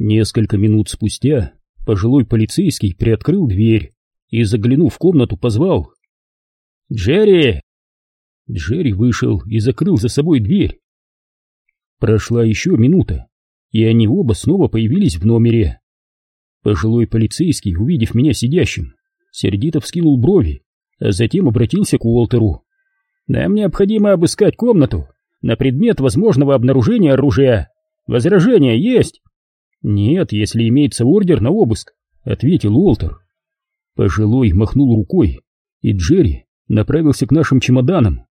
Несколько минут спустя пожилой полицейский приоткрыл дверь и, заглянув в комнату, позвал «Джерри!». Джерри вышел и закрыл за собой дверь. Прошла еще минута, и они оба снова появились в номере. Пожилой полицейский, увидев меня сидящим, сердито вскинул брови, а затем обратился к Уолтеру. «Нам необходимо обыскать комнату на предмет возможного обнаружения оружия. Возражения есть?» «Нет, если имеется ордер на обыск», — ответил Уолтер. Пожилой махнул рукой, и Джерри направился к нашим чемоданам.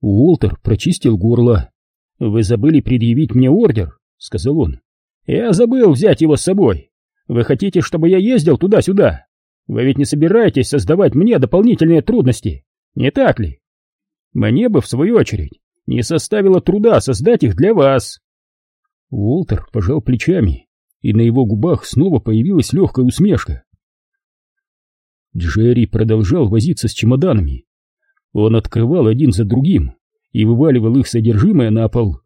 Уолтер прочистил горло. «Вы забыли предъявить мне ордер?» — сказал он. «Я забыл взять его с собой. Вы хотите, чтобы я ездил туда-сюда? Вы ведь не собираетесь создавать мне дополнительные трудности, не так ли? Мне бы, в свою очередь, не составило труда создать их для вас». Уолтер пожал плечами, и на его губах снова появилась легкая усмешка. Джерри продолжал возиться с чемоданами. Он открывал один за другим и вываливал их содержимое на пол,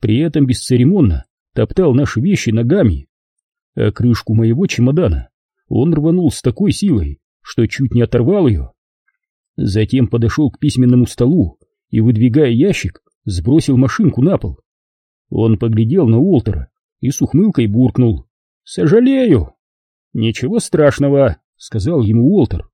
при этом бесцеремонно топтал наши вещи ногами. А крышку моего чемодана он рванул с такой силой, что чуть не оторвал ее. Затем подошел к письменному столу и, выдвигая ящик, сбросил машинку на пол. Он поглядел на Уолтера и с ухмылкой буркнул. «Сожалею!» «Ничего страшного», — сказал ему Уолтер.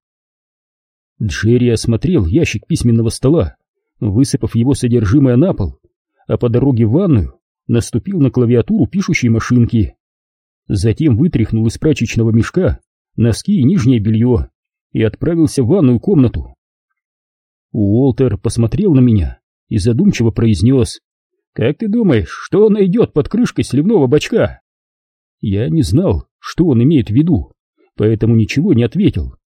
Джерри осмотрел ящик письменного стола, высыпав его содержимое на пол, а по дороге в ванную наступил на клавиатуру пишущей машинки. Затем вытряхнул из прачечного мешка носки и нижнее белье и отправился в ванную комнату. Уолтер посмотрел на меня и задумчиво произнес, «Как ты думаешь, что он найдет под крышкой сливного бачка?» Я не знал, что он имеет в виду, поэтому ничего не ответил.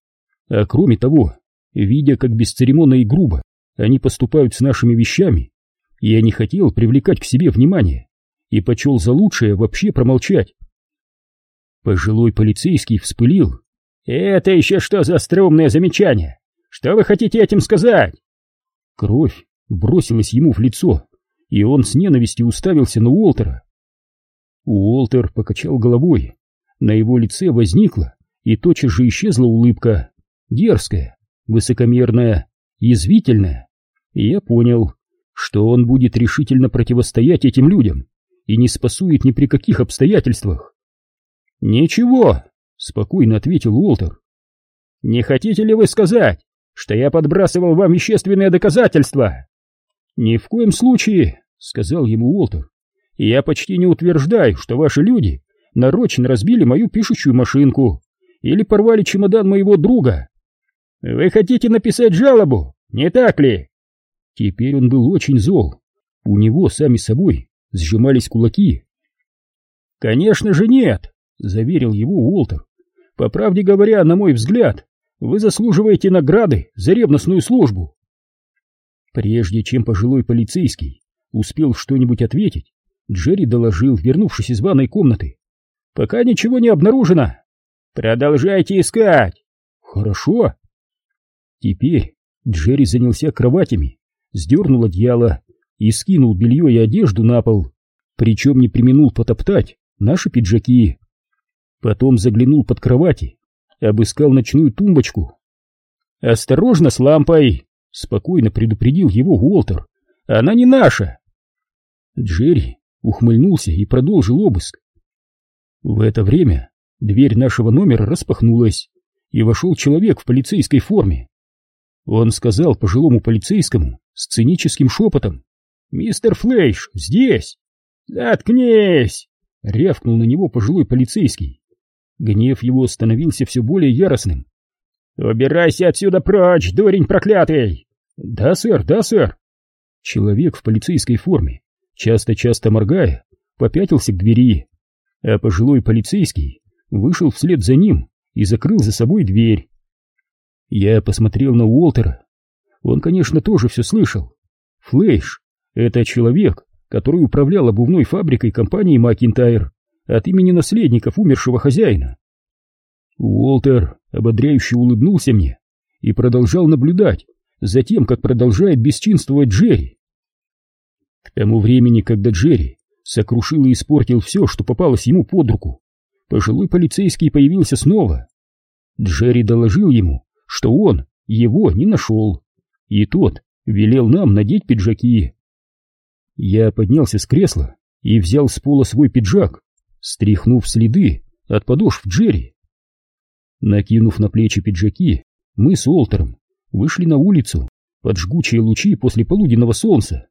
А кроме того, видя, как бесцеремонно и грубо они поступают с нашими вещами, я не хотел привлекать к себе внимание и почел за лучшее вообще промолчать. Пожилой полицейский вспылил. «Это еще что за стрёмное замечание? Что вы хотите этим сказать?» Кровь бросилась ему в лицо, и он с ненавистью уставился на Уолтера. Уолтер покачал головой. На его лице возникла и тотчас же исчезла улыбка. Дерзкая, высокомерная, язвительная. И я понял, что он будет решительно противостоять этим людям и не спасует ни при каких обстоятельствах. «Ничего», — спокойно ответил Уолтер. «Не хотите ли вы сказать, что я подбрасывал вам вещественные доказательства?» «Ни в коем случае», — сказал ему Уолтер. «Я почти не утверждаю, что ваши люди нарочно разбили мою пишущую машинку или порвали чемодан моего друга. Вы хотите написать жалобу, не так ли?» Теперь он был очень зол. У него сами собой сжимались кулаки. «Конечно же нет», — заверил его Уолтер. «По правде говоря, на мой взгляд, вы заслуживаете награды за ревностную службу». Прежде чем пожилой полицейский успел что-нибудь ответить, Джерри доложил, вернувшись из ванной комнаты. «Пока ничего не обнаружено. Продолжайте искать». «Хорошо». Теперь Джерри занялся кроватями, сдернул одеяло и скинул белье и одежду на пол, причем не применул потоптать наши пиджаки. Потом заглянул под кровати, обыскал ночную тумбочку. «Осторожно с лампой!» — спокойно предупредил его Уолтер. «Она не наша!» Джерри ухмыльнулся и продолжил обыск. В это время дверь нашего номера распахнулась, и вошел человек в полицейской форме. Он сказал пожилому полицейскому с циническим шепотом. «Мистер Флейш, здесь!» «Заткнись!» — рявкнул на него пожилой полицейский. Гнев его становился все более яростным. «Убирайся отсюда прочь, дурень проклятый!» «Да, сэр, да, сэр!» Человек в полицейской форме, часто-часто моргая, попятился к двери, а пожилой полицейский вышел вслед за ним и закрыл за собой дверь. Я посмотрел на Уолтера. Он, конечно, тоже все слышал. Флэш — это человек, который управлял обувной фабрикой компании Макинтайр от имени наследников умершего хозяина. Уолтер ободряюще улыбнулся мне и продолжал наблюдать за тем, как продолжает бесчинствовать Джерри. К тому времени, когда Джерри сокрушил и испортил все, что попалось ему под руку, пожилой полицейский появился снова. Джерри доложил ему, что он его не нашел, и тот велел нам надеть пиджаки. Я поднялся с кресла и взял с пола свой пиджак, стряхнув следы от подошв Джерри. Накинув на плечи пиджаки, мы с Уолтером вышли на улицу под жгучие лучи после полуденного солнца.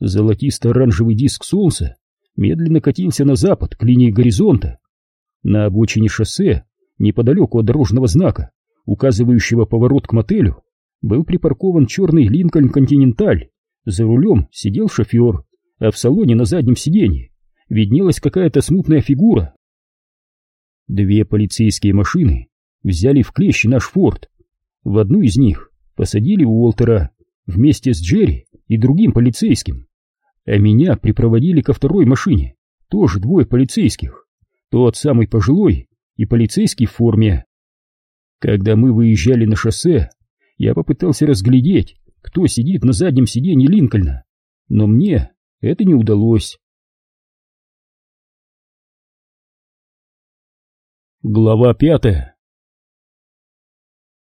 Золотисто-оранжевый диск солнца медленно катился на запад к линии горизонта. На обочине шоссе, неподалеку от дорожного знака, указывающего поворот к мотелю, был припаркован черный Линкольн Континенталь. За рулем сидел шофер, а в салоне на заднем сиденье виднелась какая-то смутная фигура. Две полицейские машины взяли в клещи наш форт. В одну из них посадили Уолтера вместе с Джерри и другим полицейским а меня припроводили ко второй машине, тоже двое полицейских, тот самый пожилой и полицейский в форме. Когда мы выезжали на шоссе, я попытался разглядеть, кто сидит на заднем сиденье Линкольна, но мне это не удалось. Глава пятая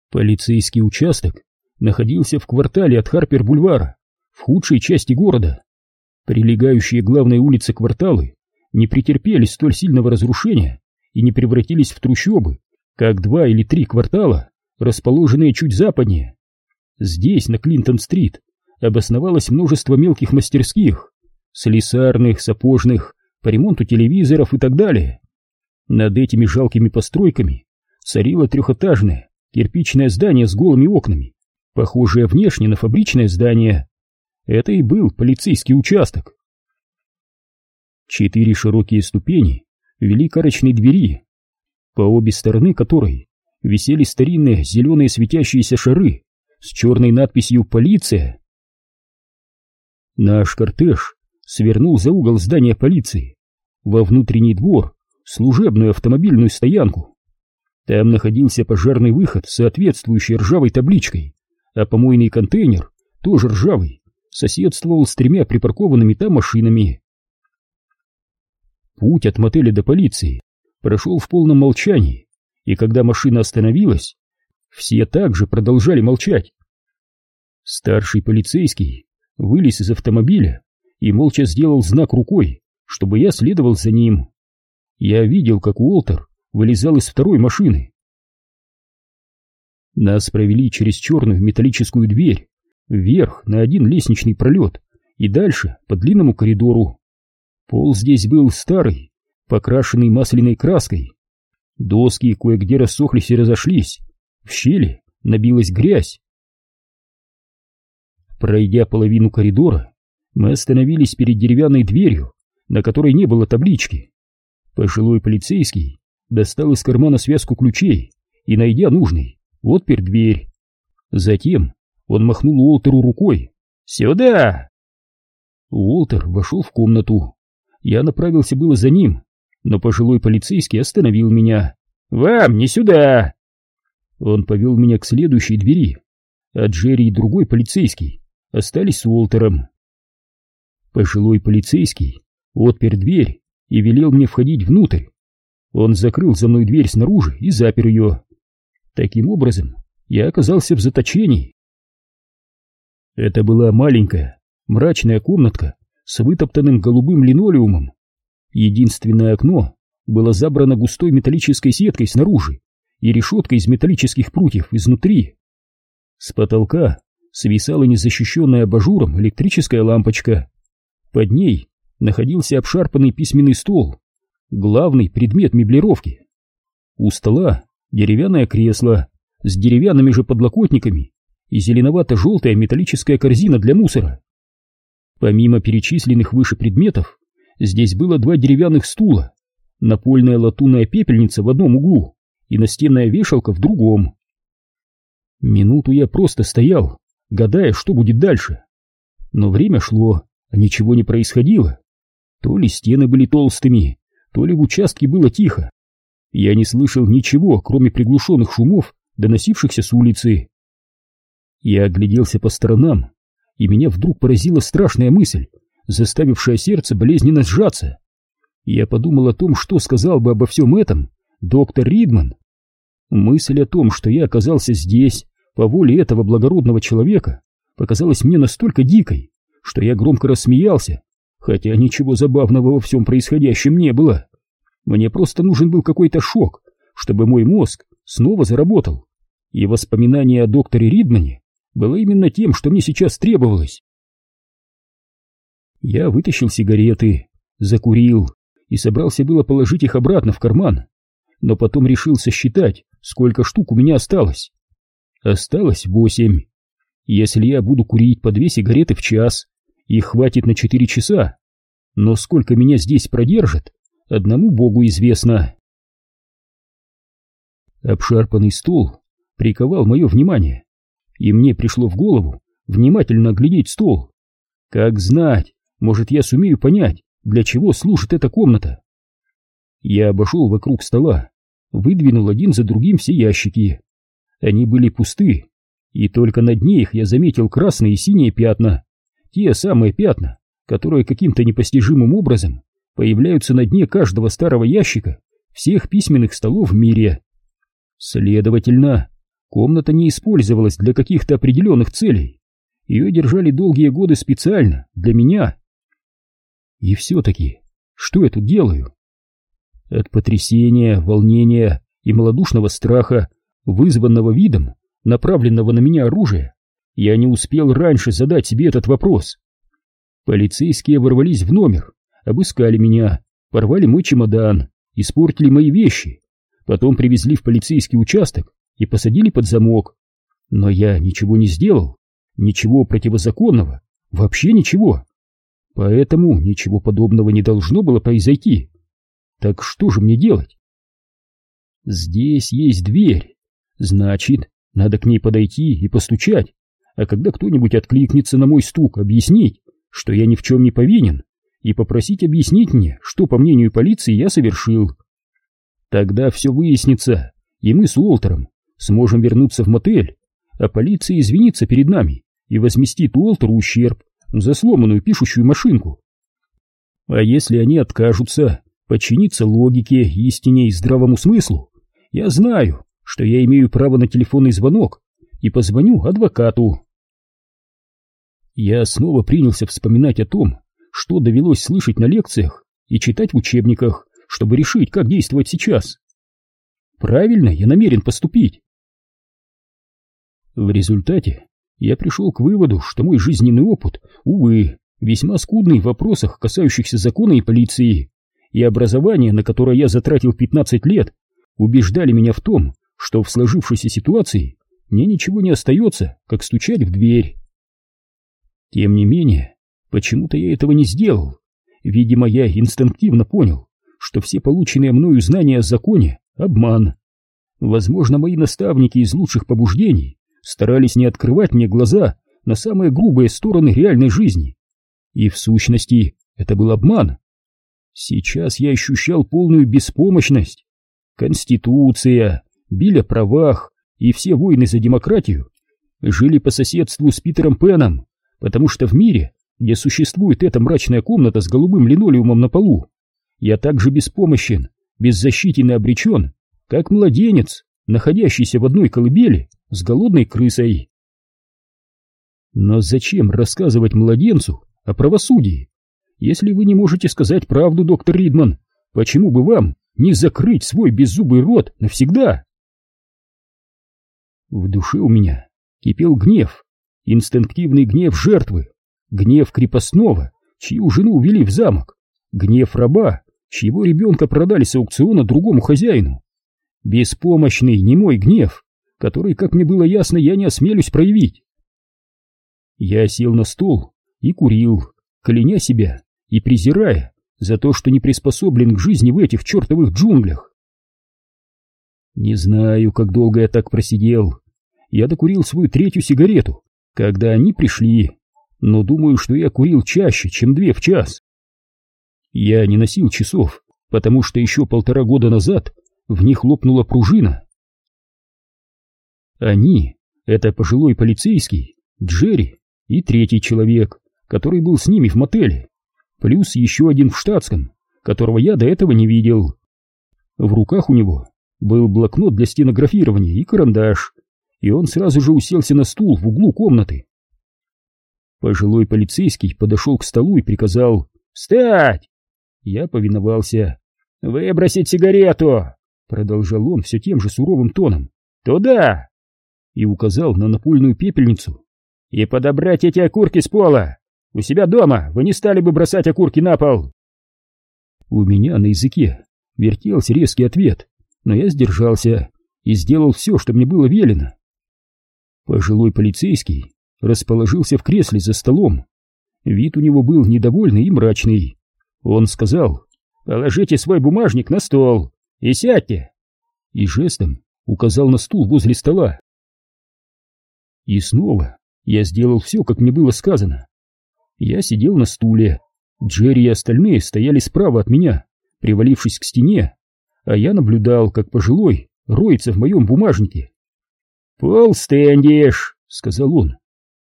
Полицейский участок находился в квартале от Харпер-бульвара, в худшей части города. Прилегающие главной улице кварталы не претерпели столь сильного разрушения и не превратились в трущобы, как два или три квартала, расположенные чуть западнее. Здесь, на Клинтон-стрит, обосновалось множество мелких мастерских, слесарных, сапожных, по ремонту телевизоров и так далее. Над этими жалкими постройками царило трехэтажное кирпичное здание с голыми окнами, похожее внешне на фабричное здание. Это и был полицейский участок. Четыре широкие ступени вели к арочной двери, по обе стороны которой висели старинные зеленые светящиеся шары с черной надписью «Полиция». Наш кортеж свернул за угол здания полиции, во внутренний двор, служебную автомобильную стоянку. Там находился пожарный выход с соответствующей ржавой табличкой, а помойный контейнер, тоже ржавый, соседствовал с тремя припаркованными там машинами. Путь от мотеля до полиции прошел в полном молчании, и когда машина остановилась, все также продолжали молчать. Старший полицейский вылез из автомобиля и молча сделал знак рукой, чтобы я следовал за ним. Я видел, как Уолтер вылезал из второй машины. Нас провели через черную металлическую дверь, вверх на один лестничный пролет и дальше по длинному коридору. Пол здесь был старый, покрашенный масляной краской. Доски кое-где рассохлись и разошлись, в щели набилась грязь. Пройдя половину коридора, мы остановились перед деревянной дверью, на которой не было таблички. Пожилой полицейский достал из кармана связку ключей и, найдя нужный, отпер дверь. Затем он махнул Уолтеру рукой. «Сюда!» Уолтер вошел в комнату. Я направился было за ним, но пожилой полицейский остановил меня. «Вам не сюда!» Он повел меня к следующей двери, а Джерри и другой полицейский остались с Уолтером. Пожилой полицейский отпер дверь и велел мне входить внутрь. Он закрыл за мной дверь снаружи и запер ее. Таким образом, я оказался в заточении. Это была маленькая, мрачная комнатка с вытоптанным голубым линолеумом. Единственное окно было забрано густой металлической сеткой снаружи и решеткой из металлических прутьев изнутри. С потолка свисала незащищенная абажуром электрическая лампочка. Под ней находился обшарпанный письменный стол, главный предмет меблировки. У стола деревянное кресло с деревянными же подлокотниками и зеленовато-желтая металлическая корзина для мусора. Помимо перечисленных выше предметов, здесь было два деревянных стула, напольная латунная пепельница в одном углу и настенная вешалка в другом. Минуту я просто стоял, гадая, что будет дальше. Но время шло, а ничего не происходило. То ли стены были толстыми, то ли в участке было тихо. Я не слышал ничего, кроме приглушенных шумов, доносившихся с улицы. Я огляделся по сторонам, и меня вдруг поразила страшная мысль, заставившая сердце болезненно сжаться. Я подумал о том, что сказал бы обо всем этом доктор Ридман. Мысль о том, что я оказался здесь по воле этого благородного человека, показалась мне настолько дикой, что я громко рассмеялся, хотя ничего забавного во всем происходящем не было. Мне просто нужен был какой-то шок, чтобы мой мозг снова заработал, и воспоминание о докторе Ридмане было именно тем, что мне сейчас требовалось. Я вытащил сигареты, закурил и собрался было положить их обратно в карман, но потом решил сосчитать, сколько штук у меня осталось. Осталось восемь. Если я буду курить по две сигареты в час, их хватит на четыре часа. Но сколько меня здесь продержит, одному богу известно. Обшарпанный стол приковал мое внимание, и мне пришло в голову внимательно оглядеть стол. Как знать, может, я сумею понять, для чего служит эта комната. Я обошел вокруг стола, выдвинул один за другим все ящики. Они были пусты, и только на дне их я заметил красные и синие пятна, те самые пятна, которые каким-то непостижимым образом появляются на дне каждого старого ящика всех письменных столов в мире. Следовательно, комната не использовалась для каких-то определенных целей. Ее держали долгие годы специально, для меня. И все-таки, что я тут делаю? От потрясения, волнения и малодушного страха, вызванного видом направленного на меня оружия, я не успел раньше задать себе этот вопрос. Полицейские ворвались в номер, обыскали меня, порвали мой чемодан, испортили мои вещи, потом привезли в полицейский участок и посадили под замок. Но я ничего не сделал, ничего противозаконного, вообще ничего. Поэтому ничего подобного не должно было произойти. Так что же мне делать? Здесь есть дверь. Значит, надо к ней подойти и постучать. А когда кто-нибудь откликнется на мой стук, объяснить, что я ни в чем не повинен, и попросить объяснить мне, что, по мнению полиции, я совершил. Тогда все выяснится, и мы с Уолтером сможем вернуться в мотель, а полиция извинится перед нами и возместит Уолтеру ущерб за сломанную пишущую машинку. А если они откажутся подчиниться логике, истине и здравому смыслу, я знаю, что я имею право на телефонный звонок и позвоню адвокату. Я снова принялся вспоминать о том, что довелось слышать на лекциях и читать в учебниках, чтобы решить, как действовать сейчас. Правильно я намерен поступить. В результате я пришел к выводу, что мой жизненный опыт, увы, весьма скудный в вопросах, касающихся закона и полиции, и образование, на которое я затратил 15 лет, убеждали меня в том, что в сложившейся ситуации мне ничего не остается, как стучать в дверь. Тем не менее, почему-то я этого не сделал. Видимо, я инстинктивно понял, что все полученные мною знания о законе — обман. Возможно, мои наставники из лучших побуждений старались не открывать мне глаза на самые грубые стороны реальной жизни. И в сущности, это был обман. Сейчас я ощущал полную беспомощность. Конституция, биль правах и все войны за демократию жили по соседству с Питером Пеном, потому что в мире, где существует эта мрачная комната с голубым линолеумом на полу, я также беспомощен, беззащитен и обречен, как младенец, находящийся в одной колыбели с голодной крысой. Но зачем рассказывать младенцу о правосудии? Если вы не можете сказать правду, доктор Ридман, почему бы вам не закрыть свой беззубый рот навсегда? В душе у меня кипел гнев, инстинктивный гнев жертвы, гнев крепостного, чью жену увели в замок, гнев раба, чьего ребенка продали с аукциона другому хозяину. Беспомощный, немой гнев, который, как мне было ясно, я не осмелюсь проявить. Я сел на стол и курил, кляня себя и презирая за то, что не приспособлен к жизни в этих чертовых джунглях. Не знаю, как долго я так просидел. Я докурил свою третью сигарету, когда они пришли, но думаю, что я курил чаще, чем две в час. Я не носил часов, потому что еще полтора года назад в них лопнула пружина. Они — это пожилой полицейский, Джерри и третий человек, который был с ними в мотеле, плюс еще один в штатском, которого я до этого не видел. В руках у него был блокнот для стенографирования и карандаш, и он сразу же уселся на стул в углу комнаты. Пожилой полицейский подошел к столу и приказал «Встать!». Я повиновался. «Выбросить сигарету!» Продолжал он все тем же суровым тоном. «Туда!» И указал на напольную пепельницу. «И подобрать эти окурки с пола! У себя дома вы не стали бы бросать окурки на пол!» У меня на языке вертелся резкий ответ, но я сдержался и сделал все, что мне было велено. Пожилой полицейский расположился в кресле за столом. Вид у него был недовольный и мрачный. Он сказал, «Положите свой бумажник на стол и сядьте!» И жестом указал на стул возле стола. И снова я сделал все, как мне было сказано. Я сидел на стуле, Джерри и остальные стояли справа от меня, привалившись к стене, а я наблюдал, как пожилой роется в моем бумажнике. «Пол Стэндиш», — сказал он.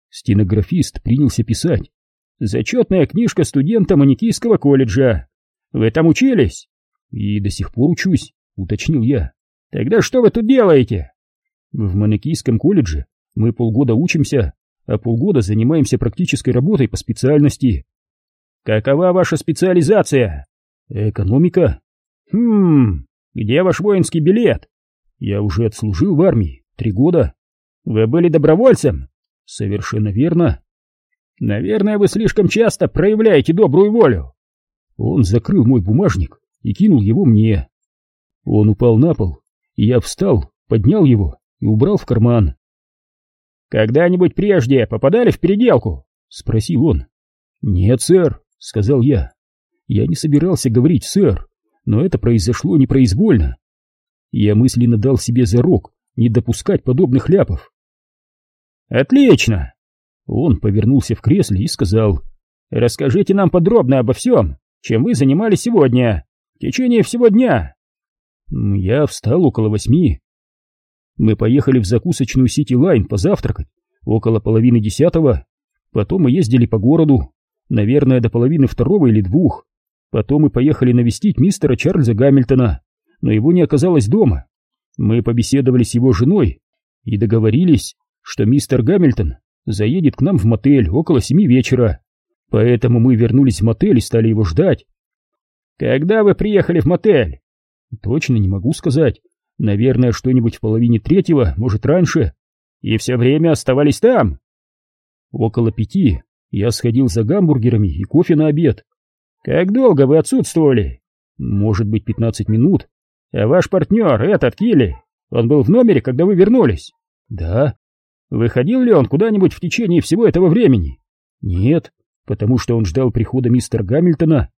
Стенографист принялся писать. «Зачетная книжка студента Маникийского колледжа. Вы там учились?» «И до сих пор учусь», — уточнил я. «Тогда что вы тут делаете?» «В Маникийском колледже мы полгода учимся, а полгода занимаемся практической работой по специальности. Какова ваша специализация? Экономика. Хм, где ваш воинский билет? Я уже отслужил в армии три года. Вы были добровольцем? Совершенно верно. Наверное, вы слишком часто проявляете добрую волю. Он закрыл мой бумажник и кинул его мне. Он упал на пол, и я встал, поднял его и убрал в карман. «Когда-нибудь прежде попадали в переделку?» — спросил он. «Нет, сэр», — сказал я. Я не собирался говорить «сэр», но это произошло непроизвольно. Я мысленно дал себе зарок не допускать подобных ляпов. «Отлично!» Он повернулся в кресле и сказал, «Расскажите нам подробно обо всем, чем вы занимались сегодня, в течение всего дня». Я встал около восьми. Мы поехали в закусочную Сити Лайн позавтракать около половины десятого, потом мы ездили по городу, наверное, до половины второго или двух. Потом мы поехали навестить мистера Чарльза Гамильтона, но его не оказалось дома. Мы побеседовали с его женой и договорились, что мистер Гамильтон заедет к нам в мотель около семи вечера. Поэтому мы вернулись в мотель и стали его ждать. Когда вы приехали в мотель? Точно не могу сказать. Наверное, что-нибудь в половине третьего, может, раньше. И все время оставались там? Около пяти я сходил за гамбургерами и кофе на обед. Как долго вы отсутствовали? Может быть, пятнадцать минут. А ваш партнер, этот Килли, он был в номере, когда вы вернулись? Да. Выходил ли он куда-нибудь в течение всего этого времени? Нет, потому что он ждал прихода мистера Гамильтона.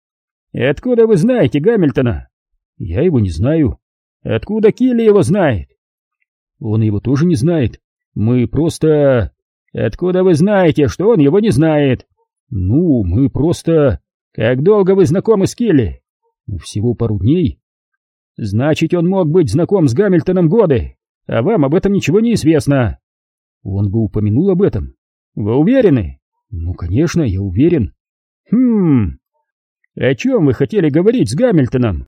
Откуда вы знаете Гамильтона? Я его не знаю. Откуда Килли его знает? Он его тоже не знает. Мы просто... Откуда вы знаете, что он его не знает? Ну, мы просто... Как долго вы знакомы с Килли? Всего пару дней. Значит, он мог быть знаком с Гамильтоном годы, а вам об этом ничего не известно. Он бы упомянул об этом. Вы уверены? Ну, конечно, я уверен. Хм... О чем вы хотели говорить с Гамильтоном?